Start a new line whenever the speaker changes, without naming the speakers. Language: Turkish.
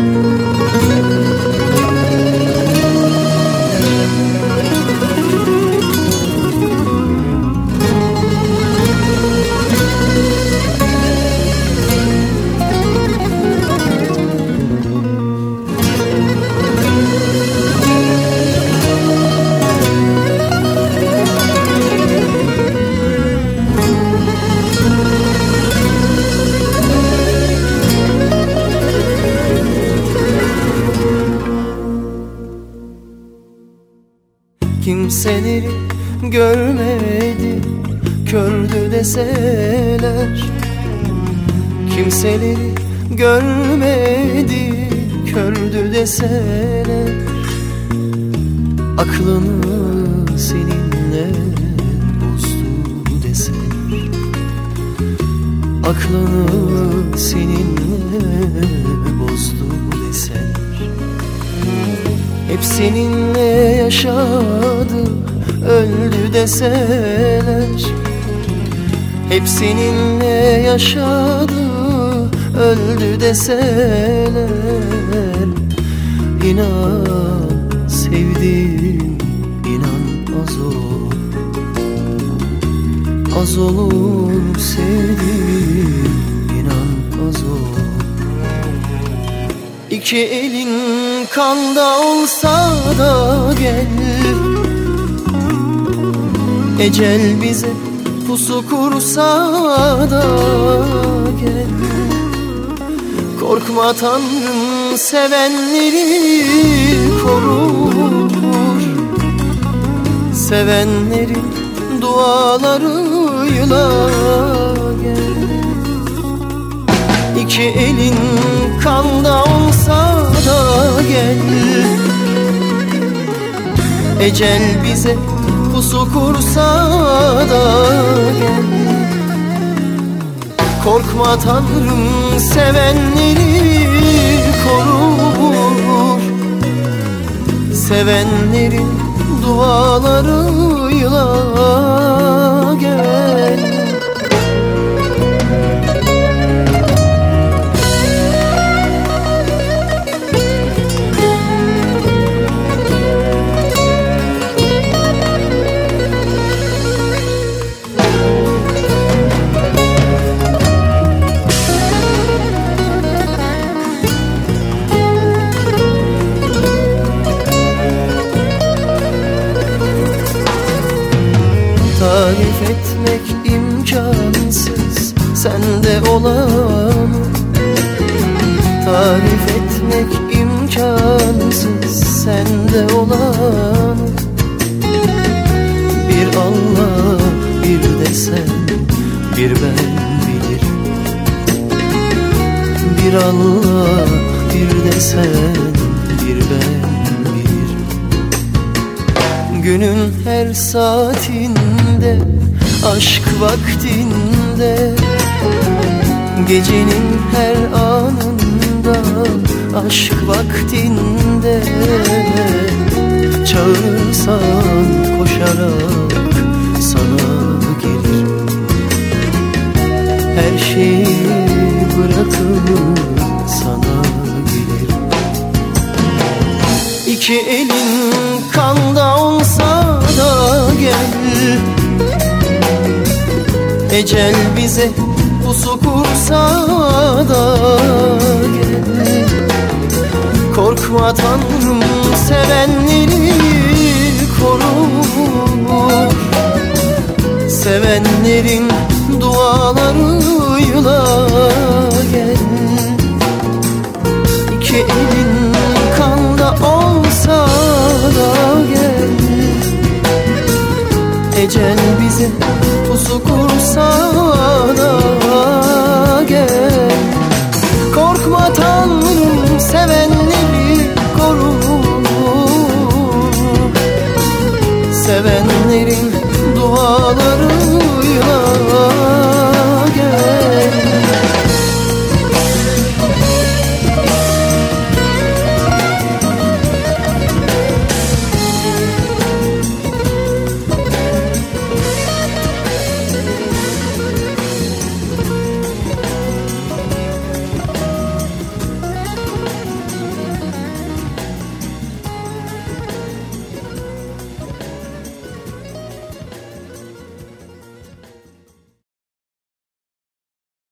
you. Kimseleri görmedi. Kördü deseler Kimseleri görmedi. Kördü deseler Aklını seninle bozdu deseler. Aklını seninle hep seninle yaşadı öldü deseler. Hep seninle yaşadı öldü deseler. İnan sevdim inan az olur. Az olur sevdim inan az olur. İki elin kanda olsa da gel Ecel bize pusu kursa da gel Korkma Tanrım sevenleri korur. Sevenlerin dualarıyla gel İki elin kanda olsa gel Ecel bize pusu kursa da gel Korkma Tanrım sevenleri korur. Sevenlerin dualarıyla gel olan Tarif etmek imkansız sende olan Bir Allah bir de sen bir ben bilir. Bir Allah bir de sen bir ben bilir. Günün her saatinde Aşk vaktinde Gecenin her anında Aşk vaktinde Çağırırsan koşarak sana gelir. Her şeyi bırakıp sana gelir. İki elin kanda olsa da gel. Ecel bize pusu kursa da gel. Korkma Tanrım sevenleri korur Sevenlerin dualarıyla gel. İki elin kanda olsa da gel. Ecel bize pusu kursa da gel. Korkma Tanrım sevenleri korur Sevenlerin duaları